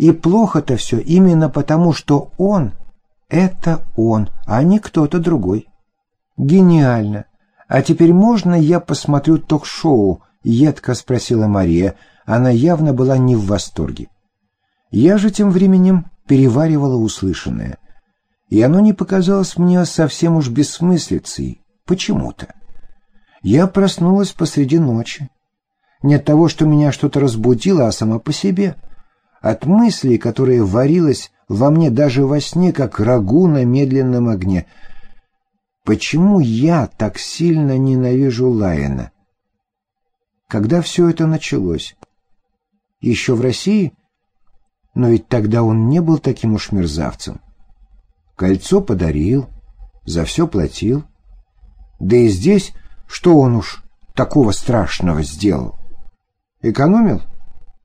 И плохо-то все именно потому, что он — это он, а не кто-то другой. Гениально. А теперь можно я посмотрю ток-шоу? Едко спросила Мария. Она явно была не в восторге. Я же тем временем переваривала услышанное. И оно не показалось мне совсем уж бессмыслицей. Почему-то. Я проснулась посреди ночи. Не от того, что меня что-то разбудило, а сама по себе. От мыслей, которая варилась во мне даже во сне, как рагу на медленном огне. Почему я так сильно ненавижу Лайена? Когда все это началось? Еще в России? Но ведь тогда он не был таким уж мерзавцем. Кольцо подарил, за все платил. Да и здесь что он уж такого страшного сделал? Экономил?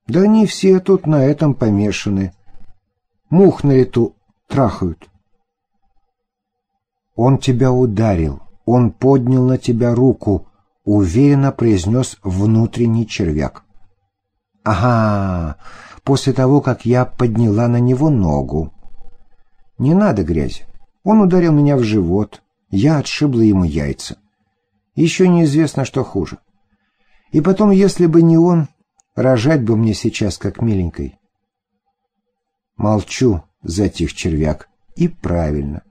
Да они все тут на этом помешаны. Мух на лету трахают. Он тебя ударил, он поднял на тебя руку, уверенно произнес внутренний червяк. Ага, после того, как я подняла на него ногу. Не надо грязи. Он ударил меня в живот, я отшибла ему яйца. Еще неизвестно, что хуже. И потом, если бы не он, рожать бы мне сейчас как миленькой. Молчу, затих червяк. И правильно.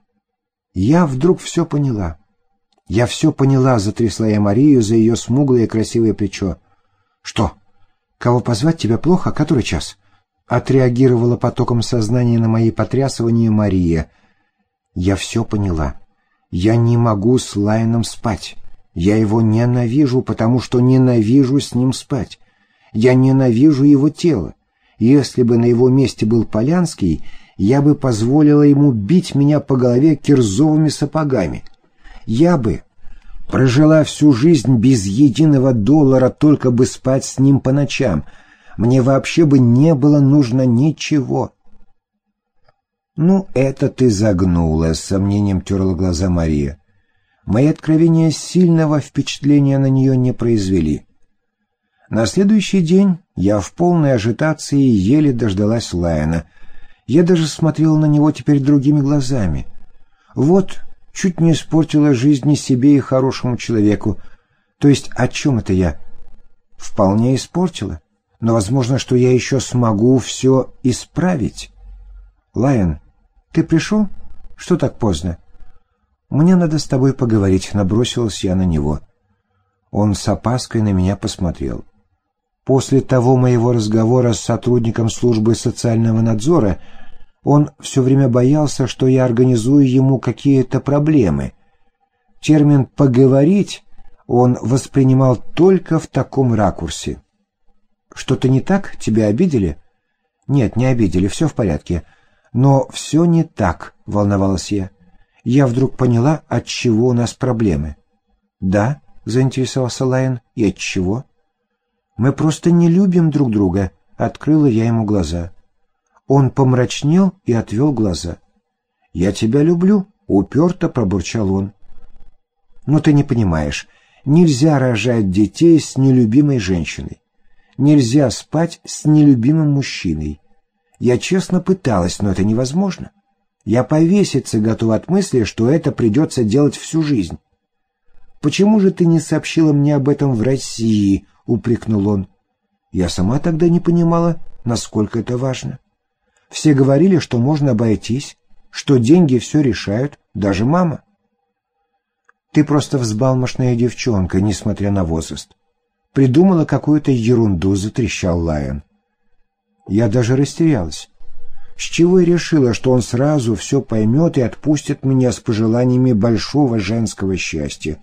Я вдруг все поняла. Я все поняла, затрясла я Марию за ее смуглое красивое плечо. Что? Кого позвать тебя плохо? Который час? Отреагировала потоком сознания на мои потрясывания Мария. Я все поняла. Я не могу с Лайном спать. Я его ненавижу, потому что ненавижу с ним спать. Я ненавижу его тело. Если бы на его месте был Полянский, я бы позволила ему бить меня по голове кирзовыми сапогами. Я бы прожила всю жизнь без единого доллара, только бы спать с ним по ночам. Мне вообще бы не было нужно ничего. «Ну, это ты загнула», — с сомнением терла глаза Мария. Мои откровения сильного впечатления на нее не произвели. На следующий день я в полной ажитации еле дождалась Лайена. Я даже смотрела на него теперь другими глазами. Вот, чуть не испортила жизнь и себе, и хорошему человеку. То есть о чем это я? Вполне испортила. Но возможно, что я еще смогу все исправить. Лайен, ты пришел? Что так поздно? «Мне надо с тобой поговорить», — набросилась я на него. Он с опаской на меня посмотрел. После того моего разговора с сотрудником службы социального надзора он все время боялся, что я организую ему какие-то проблемы. Термин «поговорить» он воспринимал только в таком ракурсе. «Что-то не так? Тебя обидели?» «Нет, не обидели, все в порядке». «Но все не так», — волновалась я я вдруг поняла, от чего у нас проблемы. «Да?» — заинтересовался Лайон. «И от чего?» «Мы просто не любим друг друга», — открыла я ему глаза. Он помрачнел и отвел глаза. «Я тебя люблю», — уперто пробурчал он. «Но ты не понимаешь, нельзя рожать детей с нелюбимой женщиной. Нельзя спать с нелюбимым мужчиной. Я честно пыталась, но это невозможно. Я повеситься готов от мысли, что это придется делать всю жизнь. «Почему же ты не сообщила мне об этом в России?» — упрекнул он. Я сама тогда не понимала, насколько это важно. Все говорили, что можно обойтись, что деньги все решают, даже мама. Ты просто взбалмошная девчонка, несмотря на возраст. Придумала какую-то ерунду, затрещал Лайон. Я даже растерялась. С чего я решила, что он сразу все поймет и отпустит меня с пожеланиями большого женского счастья?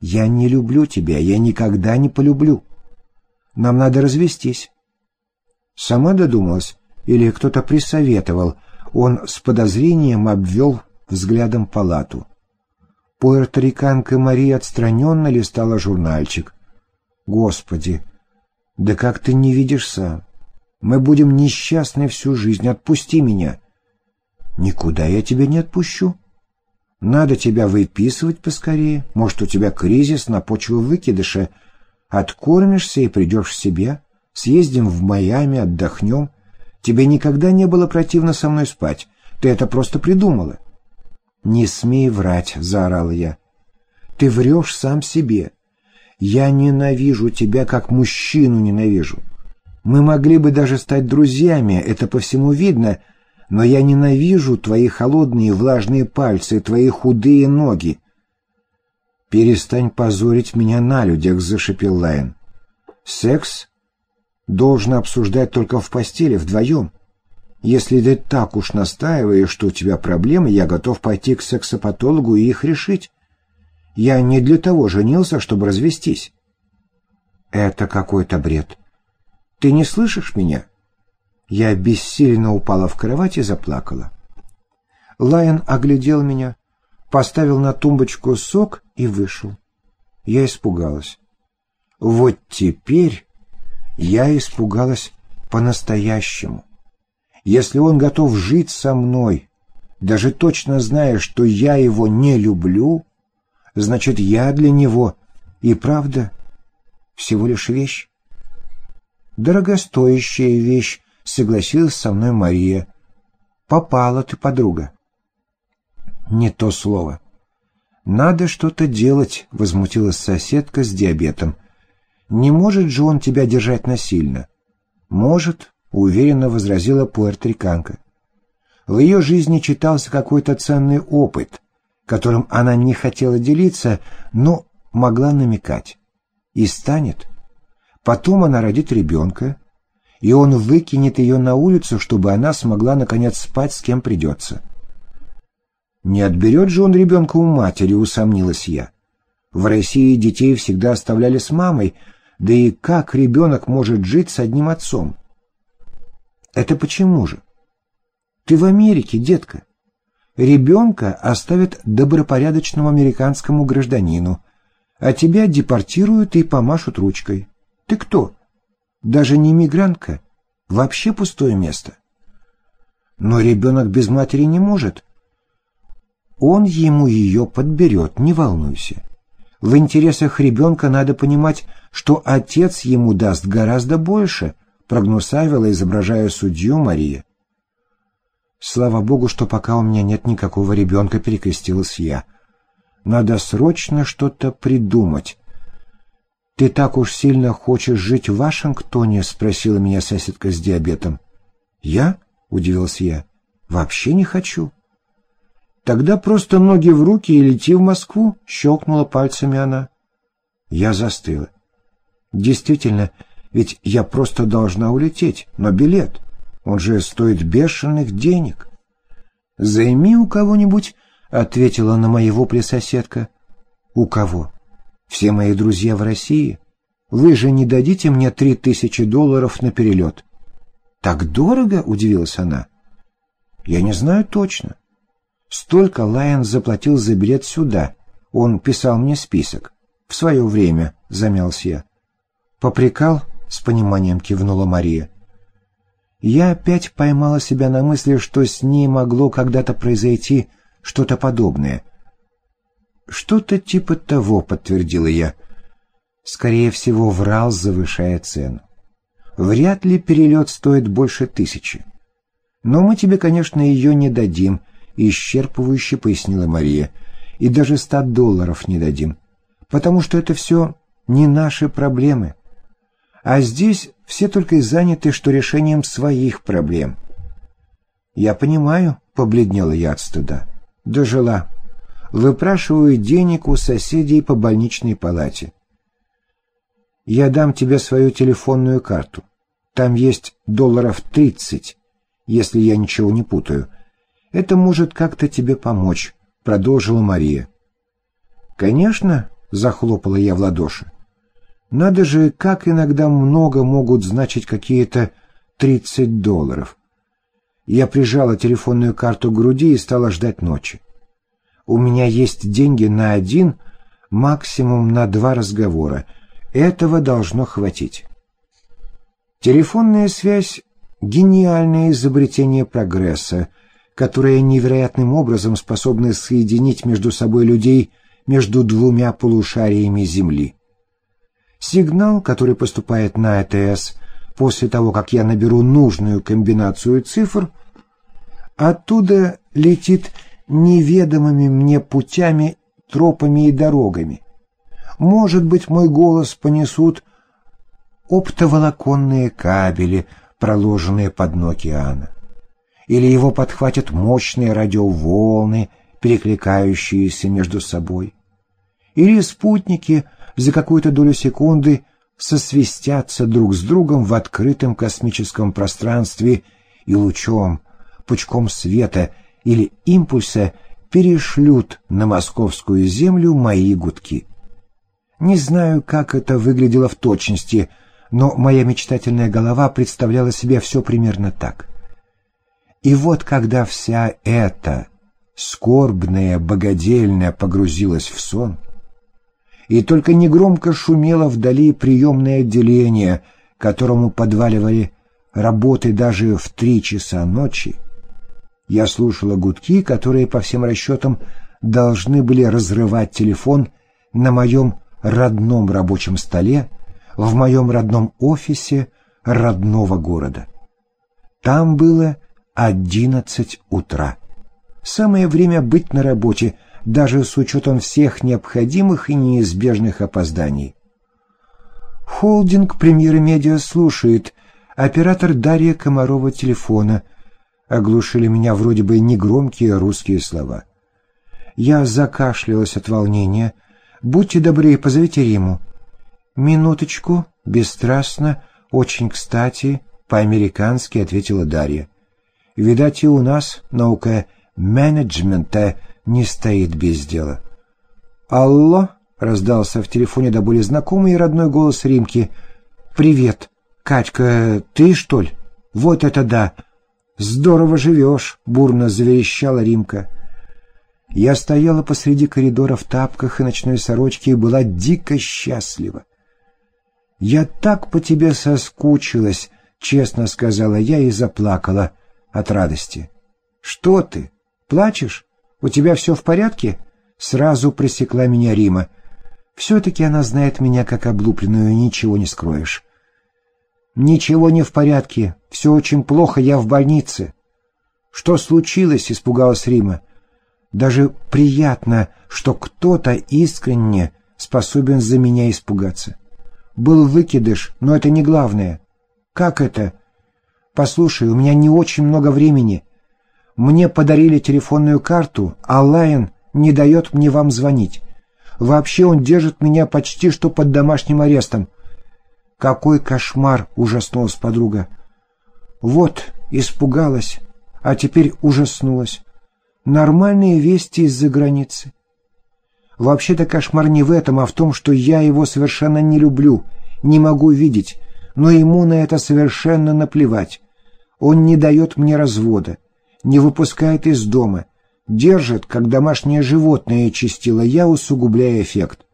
Я не люблю тебя, я никогда не полюблю. Нам надо развестись. Сама додумалась или кто-то присоветовал? Он с подозрением обвел взглядом палату. Пуэрториканка Мария отстраненно листала журнальчик. «Господи, да как ты не видишь сам? Мы будем несчастны всю жизнь. Отпусти меня. Никуда я тебя не отпущу. Надо тебя выписывать поскорее. Может, у тебя кризис на почву выкидыша. Откормишься и придешь в себя. Съездим в Майами, отдохнем. Тебе никогда не было противно со мной спать. Ты это просто придумала». «Не смей врать», — заорал я. «Ты врешь сам себе. Я ненавижу тебя, как мужчину ненавижу. Мы могли бы даже стать друзьями, это по всему видно, но я ненавижу твои холодные влажные пальцы, твои худые ноги. «Перестань позорить меня на людях», — зашипел Лайн. «Секс должен обсуждать только в постели, вдвоем. Если ты так уж настаиваешь, что у тебя проблемы, я готов пойти к сексопатологу и их решить. Я не для того женился, чтобы развестись». «Это какой-то бред. Ты не слышишь меня?» Я бессильно упала в кровать и заплакала. Лайон оглядел меня, поставил на тумбочку сок и вышел. Я испугалась. Вот теперь я испугалась по-настоящему. Если он готов жить со мной, даже точно зная, что я его не люблю, значит, я для него и правда всего лишь вещь. Дорогостоящая вещь, согласилась со мной Мария. «Попала ты, подруга». «Не то слово». «Надо что-то делать», — возмутилась соседка с диабетом. «Не может же он тебя держать насильно?» «Может», — уверенно возразила пуэрториканка. В ее жизни читался какой-то ценный опыт, которым она не хотела делиться, но могла намекать. И станет. Потом она родит ребенка, и он выкинет ее на улицу, чтобы она смогла, наконец, спать с кем придется. «Не отберет же он ребенка у матери», — усомнилась я. «В России детей всегда оставляли с мамой, да и как ребенок может жить с одним отцом?» «Это почему же?» «Ты в Америке, детка. Ребенка оставят добропорядочному американскому гражданину, а тебя депортируют и помашут ручкой. Ты кто?» Даже не мигрантка, вообще пустое место. Но ребенок без матери не может. Он ему ее подберет, не волнуйся. В интересах ребенка надо понимать, что отец ему даст гораздо больше, прогнусавила, изображая судью Мария. Слава богу, что пока у меня нет никакого ребенка, перекрестилась я. Надо срочно что-то придумать, «Ты так уж сильно хочешь жить в Вашингтоне?» — спросила меня соседка с диабетом. «Я?» — удивился я. «Вообще не хочу». «Тогда просто ноги в руки и лети в Москву», — щелкнула пальцами она. Я застыла. «Действительно, ведь я просто должна улететь, но билет, он же стоит бешеных денег». «Займи у кого-нибудь», — ответила на мои вопли соседка. «У кого?» Все мои друзья в России. Вы же не дадите мне три тысячи долларов на перелет. Так дорого? — удивилась она. Я не знаю точно. Столько Лайон заплатил за билет сюда. Он писал мне список. В свое время, — замялся я. Попрекал? — с пониманием кивнула Мария. Я опять поймала себя на мысли, что с ней могло когда-то произойти что-то подобное — «Что-то типа того», — подтвердила я. «Скорее всего, врал, завышая цену. Вряд ли перелет стоит больше тысячи. Но мы тебе, конечно, ее не дадим», — исчерпывающе пояснила Мария. «И даже ста долларов не дадим, потому что это все не наши проблемы. А здесь все только и заняты, что решением своих проблем». «Я понимаю», — побледнела я от стыда. «Дожила» выпрашиваю денег у соседей по больничной палате. Я дам тебе свою телефонную карту. Там есть долларов тридцать, если я ничего не путаю. Это может как-то тебе помочь, — продолжила Мария. Конечно, — захлопала я в ладоши. Надо же, как иногда много могут значить какие-то тридцать долларов. Я прижала телефонную карту к груди и стала ждать ночи. У меня есть деньги на один, максимум на два разговора. Этого должно хватить. Телефонная связь — гениальное изобретение прогресса, которое невероятным образом способно соединить между собой людей между двумя полушариями Земли. Сигнал, который поступает на АТС, после того, как я наберу нужную комбинацию цифр, оттуда летит неведомыми мне путями, тропами и дорогами. Может быть, мой голос понесут оптоволоконные кабели, проложенные под дно океана. Или его подхватят мощные радиоволны, перекликающиеся между собой. Или спутники за какую-то долю секунды сосвистятся друг с другом в открытом космическом пространстве и лучом, пучком света или импульса перешлют на московскую землю мои гудки. Не знаю, как это выглядело в точности, но моя мечтательная голова представляла себе все примерно так. И вот когда вся эта скорбная богадельня погрузилась в сон, и только негромко шумело вдали приемное отделение, которому подваливали работы даже в три часа ночи, я слушала гудки, которые, по всем расчетам, должны были разрывать телефон на моем родном рабочем столе, в моем родном офисе родного города. Там было одиннадцать утра. Самое время быть на работе, даже с учетом всех необходимых и неизбежных опозданий. Холдинг премьеры медиа слушает. Оператор Дарья Комарова телефона. Оглушили меня вроде бы негромкие русские слова. Я закашлялась от волнения. «Будьте добры, позовите Риму». «Минуточку», бесстрастно, очень кстати, по-американски ответила Дарья. «Видать, и у нас наука менеджмента не стоит без дела». «Алло?» — раздался в телефоне до боли знакомый и родной голос Римки. «Привет. Катька, ты, что ли? Вот это да! Здорово живешь!» — бурно заверещала Римка. Я стояла посреди коридора в тапках и ночной сорочке и была дико счастлива. «Я так по тебе соскучилась», — честно сказала я и заплакала от радости. «Что ты? Плачешь? У тебя все в порядке?» Сразу пресекла меня Рима. «Все-таки она знает меня как облупленную, ничего не скроешь». «Ничего не в порядке. Все очень плохо, я в больнице». «Что случилось?» — испугалась Рима. «Даже приятно, что кто-то искренне способен за меня испугаться». Был выкидыш, но это не главное. Как это? Послушай, у меня не очень много времени. Мне подарили телефонную карту, а Лайон не дает мне вам звонить. Вообще он держит меня почти что под домашним арестом. Какой кошмар, ужаснулась подруга. Вот, испугалась, а теперь ужаснулась. Нормальные вести из-за границы. Вообще-то кошмар не в этом, а в том, что я его совершенно не люблю, не могу видеть, но ему на это совершенно наплевать. Он не дает мне развода, не выпускает из дома, держит, как домашнее животное, чистила я, усугубляя эффект.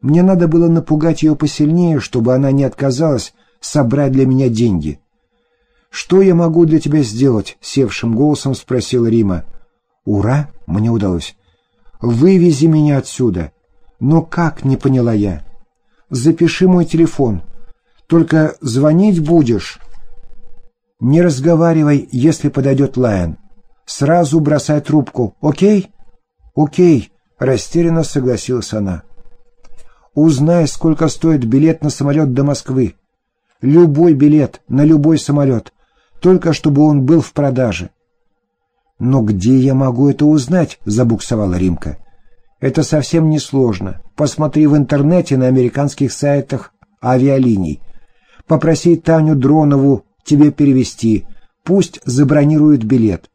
Мне надо было напугать ее посильнее, чтобы она не отказалась собрать для меня деньги. «Что я могу для тебя сделать?» — севшим голосом спросила Рима. «Ура!» — мне удалось. Вывези меня отсюда. Но как, не поняла я. Запиши мой телефон. Только звонить будешь. Не разговаривай, если подойдет Лайон. Сразу бросай трубку, окей? Окей, растерянно согласилась она. Узнай, сколько стоит билет на самолет до Москвы. Любой билет на любой самолет, только чтобы он был в продаже. «Но где я могу это узнать?» — забуксовала Римка. «Это совсем несложно. Посмотри в интернете на американских сайтах авиалиний. Попроси Таню Дронову тебе перевести. Пусть забронирует билет».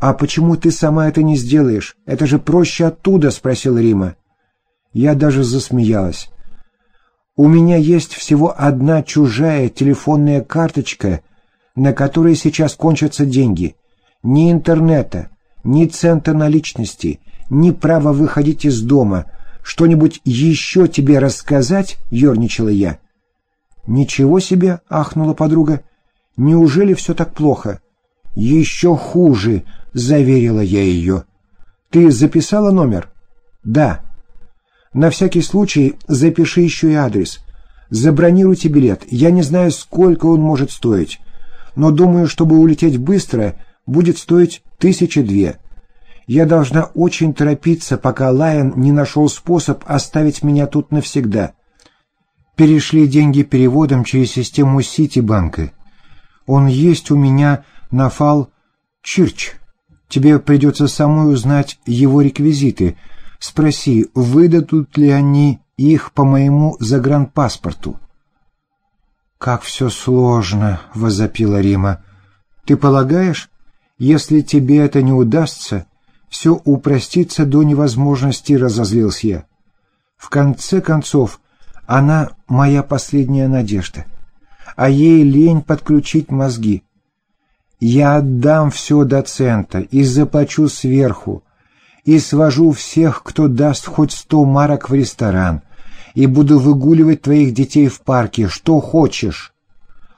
«А почему ты сама это не сделаешь? Это же проще оттуда», — спросил Рима. Я даже засмеялась. «У меня есть всего одна чужая телефонная карточка, на которой сейчас кончатся деньги» ни интернета, ни центра наличности, ни права выходить из дома. Что-нибудь еще тебе рассказать?» — ерничала я. «Ничего себе!» — ахнула подруга. «Неужели все так плохо?» «Еще хуже!» — заверила я ее. «Ты записала номер?» «Да». «На всякий случай запиши еще и адрес. Забронируйте билет. Я не знаю, сколько он может стоить. Но думаю, чтобы улететь быстро, будет стоить тысячи две. Я должна очень торопиться, пока Лайон не нашел способ оставить меня тут навсегда. Перешли деньги переводом через систему Ситибанка. Он есть у меня на фал Чирч. Тебе придется самой узнать его реквизиты. Спроси, выдадут ли они их по моему загранпаспорту. «Как все сложно!» — возопила Рима. «Ты полагаешь, если тебе это не удастся, все упростится до невозможности?» — разозлился я. «В конце концов, она моя последняя надежда, а ей лень подключить мозги. Я отдам все доцента и заплачу сверху, и свожу всех, кто даст хоть сто марок в ресторан, и буду выгуливать твоих детей в парке, что хочешь.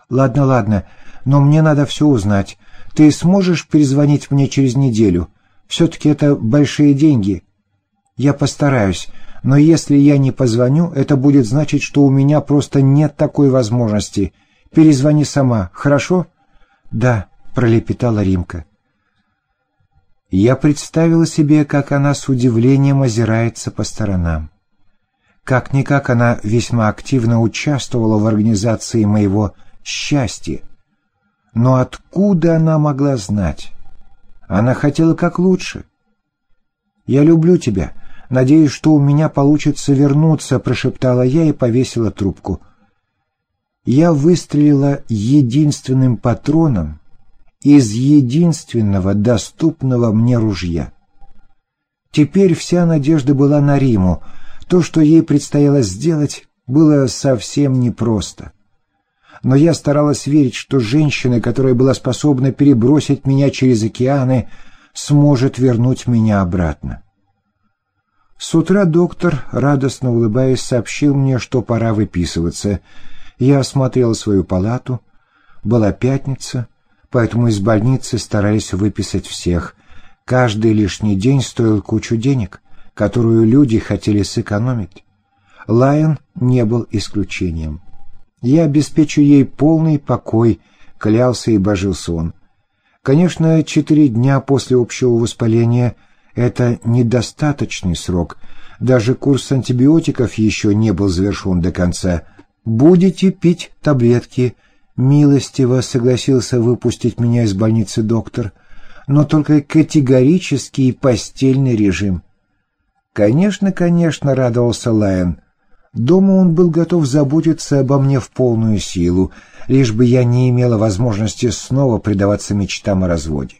Ладно, ладно, но мне надо все узнать. Ты сможешь перезвонить мне через неделю? Все-таки это большие деньги. Я постараюсь, но если я не позвоню, это будет значить, что у меня просто нет такой возможности. Перезвони сама, хорошо? Да, пролепетала Римка. Я представила себе, как она с удивлением озирается по сторонам. Как-никак она весьма активно участвовала в организации моего счастья. Но откуда она могла знать? Она хотела как лучше. «Я люблю тебя. Надеюсь, что у меня получится вернуться», — прошептала я и повесила трубку. Я выстрелила единственным патроном из единственного доступного мне ружья. Теперь вся надежда была на Риму — то, что ей предстояло сделать, было совсем непросто. Но я старалась верить, что женщина, которая была способна перебросить меня через океаны, сможет вернуть меня обратно. С утра доктор, радостно улыбаясь, сообщил мне, что пора выписываться. Я осмотрел свою палату. Была пятница, поэтому из больницы старались выписать всех. Каждый лишний день стоил кучу денег — которую люди хотели сэкономить. Лайон не был исключением. Я обеспечу ей полный покой, клялся и божился он. Конечно, четыре дня после общего воспаления — это недостаточный срок. Даже курс антибиотиков еще не был завершен до конца. «Будете пить таблетки», — милостиво согласился выпустить меня из больницы доктор, но только категорический постельный режим — «Конечно, конечно», — радовался Лайон. Дома он был готов заботиться обо мне в полную силу, лишь бы я не имела возможности снова предаваться мечтам о разводе.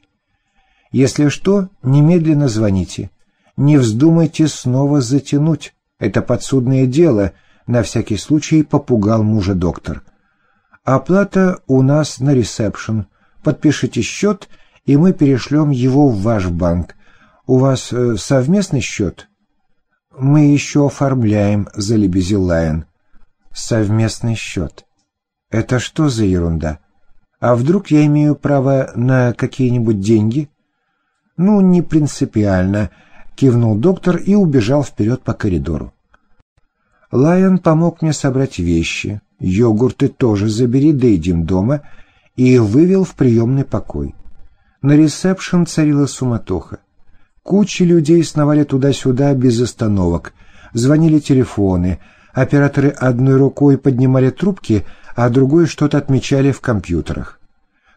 «Если что, немедленно звоните. Не вздумайте снова затянуть. Это подсудное дело», — на всякий случай попугал мужа доктор. «Оплата у нас на ресепшн. Подпишите счет, и мы перешлем его в ваш банк. У вас э, совместный счет?» «Мы еще оформляем», — залебезил Лайон. «Совместный счет. Это что за ерунда? А вдруг я имею право на какие-нибудь деньги?» «Ну, не принципиально», — кивнул доктор и убежал вперед по коридору. Лайон помог мне собрать вещи, йогурты тоже забери, доедим дома, и вывел в приемный покой. На ресепшн царила суматоха. Куча людей сновали туда-сюда без остановок. Звонили телефоны. Операторы одной рукой поднимали трубки, а другой что-то отмечали в компьютерах.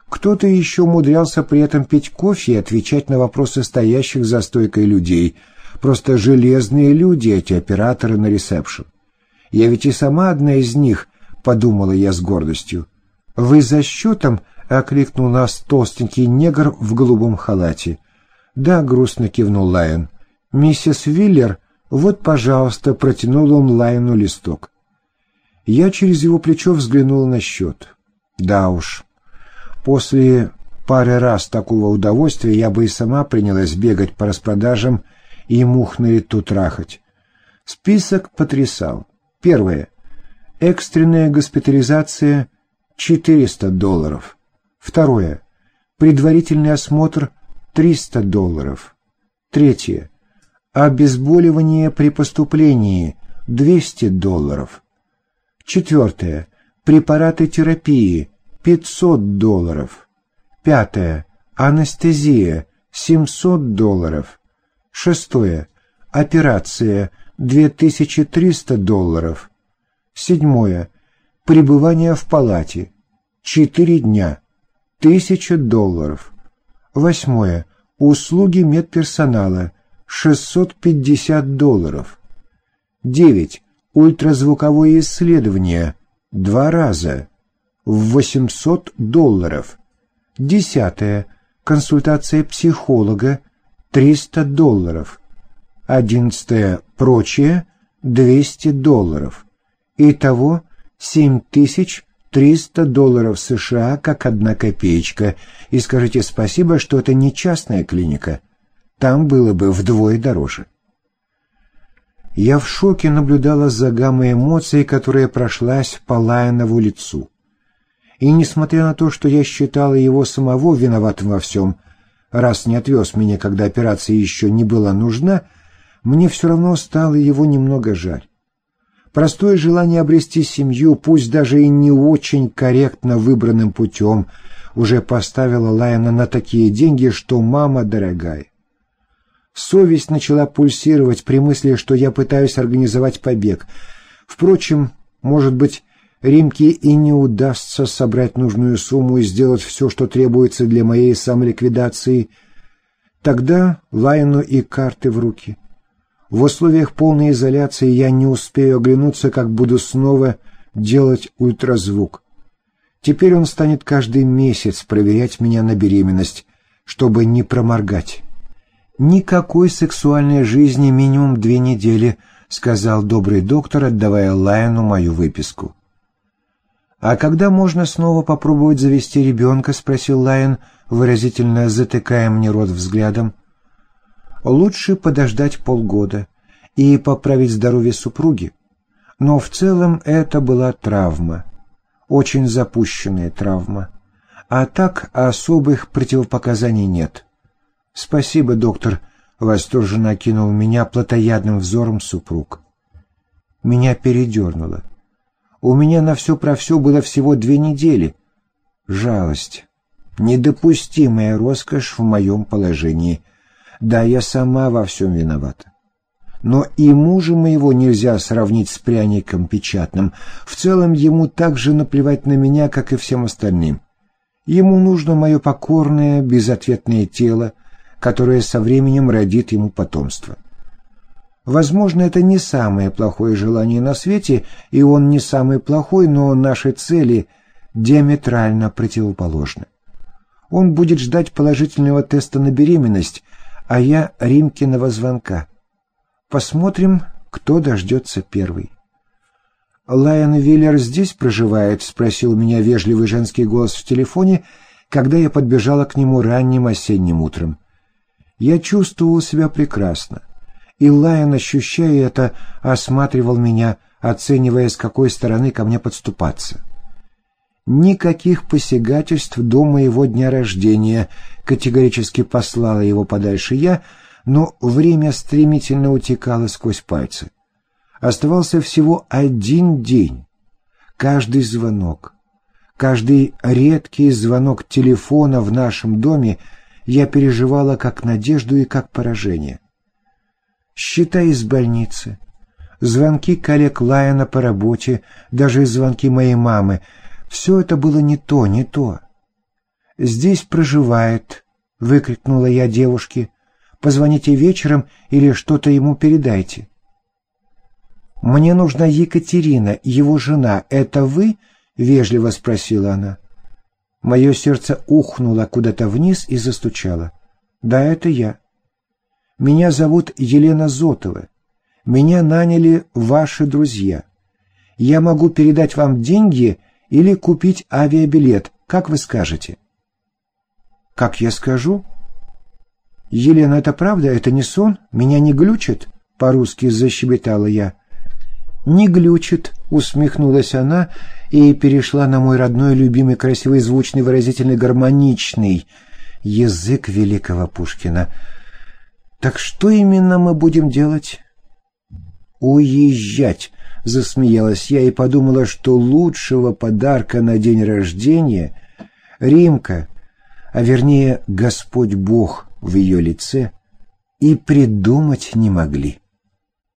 Кто-то еще умудрялся при этом пить кофе и отвечать на вопросы стоящих за стойкой людей. Просто железные люди эти операторы на ресепшн. Я ведь и сама одна из них, подумала я с гордостью. «Вы за счетом?» — окликнул нас толстенький негр в голубом халате. «Да», — грустно кивнул Лайон. «Миссис Виллер, вот, пожалуйста», — протянул он Лайону листок. Я через его плечо взглянул на счет. Да уж, после пары раз такого удовольствия я бы и сама принялась бегать по распродажам и мух на лету трахать. Список потрясал. Первое. Экстренная госпитализация — 400 долларов. Второе. Предварительный осмотр 300 долларов. Третье. Обезболивание при поступлении 200 долларов. Четвертое. Препараты терапии 500 долларов. Пятое. Анестезия 700 долларов. Шестое. Операция 2300 долларов. Седьмое. Пребывание в палате. Четыре дня. Тысяча долларов. Восьмое. Услуги медперсонала. 650 долларов. Девять. Ультразвуковое исследование. Два раза. В 800 долларов. Десятое. Консультация психолога. 300 долларов. Одиннадцатое. Прочее. 200 долларов. Итого 7300 долларов США как одна копеечка. И скажите спасибо, что это не частная клиника. Там было бы вдвое дороже. Я в шоке наблюдала за гаммой эмоций, которая прошлась по Лайонову лицу. И несмотря на то, что я считала его самого виноватым во всем, раз не отвез меня, когда операция еще не была нужна, мне все равно стало его немного жаль. Простое желание обрести семью, пусть даже и не очень корректно выбранным путем, уже поставило Лайона на такие деньги, что мама дорогая. Совесть начала пульсировать при мысли, что я пытаюсь организовать побег. Впрочем, может быть, Римке и не удастся собрать нужную сумму и сделать все, что требуется для моей самоликвидации. Тогда Лайону и карты в руки. В условиях полной изоляции я не успею оглянуться, как буду снова делать ультразвук. Теперь он станет каждый месяц проверять меня на беременность, чтобы не проморгать. «Никакой сексуальной жизни минимум две недели», — сказал добрый доктор, отдавая Лайону мою выписку. «А когда можно снова попробовать завести ребенка?» — спросил Лайон, выразительно затыкая мне рот взглядом лучше подождать полгода и поправить здоровье супруги. Но в целом это была травма, очень запущенная травма. А так особых противопоказаний нет. «Спасибо, доктор», — восторженно окинул меня плотоядным взором супруг. Меня передернуло. У меня на все про все было всего две недели. Жалость. Недопустимая роскошь в моем положении — да, я сама во всем виновата. Но и мужа моего нельзя сравнить с пряником печатным. В целом ему так же наплевать на меня, как и всем остальным. Ему нужно мое покорное, безответное тело, которое со временем родит ему потомство. Возможно, это не самое плохое желание на свете, и он не самый плохой, но наши цели диаметрально противоположны. Он будет ждать положительного теста на беременность, а я Римкиного звонка. Посмотрим, кто дождется первый. «Лайон Виллер здесь проживает?» — спросил меня вежливый женский голос в телефоне, когда я подбежала к нему ранним осенним утром. Я чувствовал себя прекрасно, и Лайон, ощущая это, осматривал меня, оценивая, с какой стороны ко мне подступаться. Никаких посягательств до моего дня рождения, категорически послала его подальше я, но время стремительно утекало сквозь пальцы. Оставался всего один день. Каждый звонок, каждый редкий звонок телефона в нашем доме я переживала как надежду и как поражение. Считай из больницы, звонки коллег Лайана по работе, даже звонки моей мамы — все это было не то, не то. «Здесь проживает», — выкрикнула я девушке. «Позвоните вечером или что-то ему передайте». «Мне нужна Екатерина, его жена. Это вы?» — вежливо спросила она. Мое сердце ухнуло куда-то вниз и застучало. «Да, это я. Меня зовут Елена Зотова. Меня наняли ваши друзья. Я могу передать вам деньги или купить авиабилет, как вы скажете?» «Как я скажу?» «Елена, это правда? Это не сон? Меня не глючит?» — по-русски защебетала я. «Не глючит», — усмехнулась она и перешла на мой родной, любимый, красивый, звучный, выразительный, гармоничный язык великого Пушкина. «Так что именно мы будем делать?» «Уезжать», — засмеялась я и подумала, что лучшего подарка на день рождения Римка, а вернее Господь Бог в ее лице, и придумать не могли.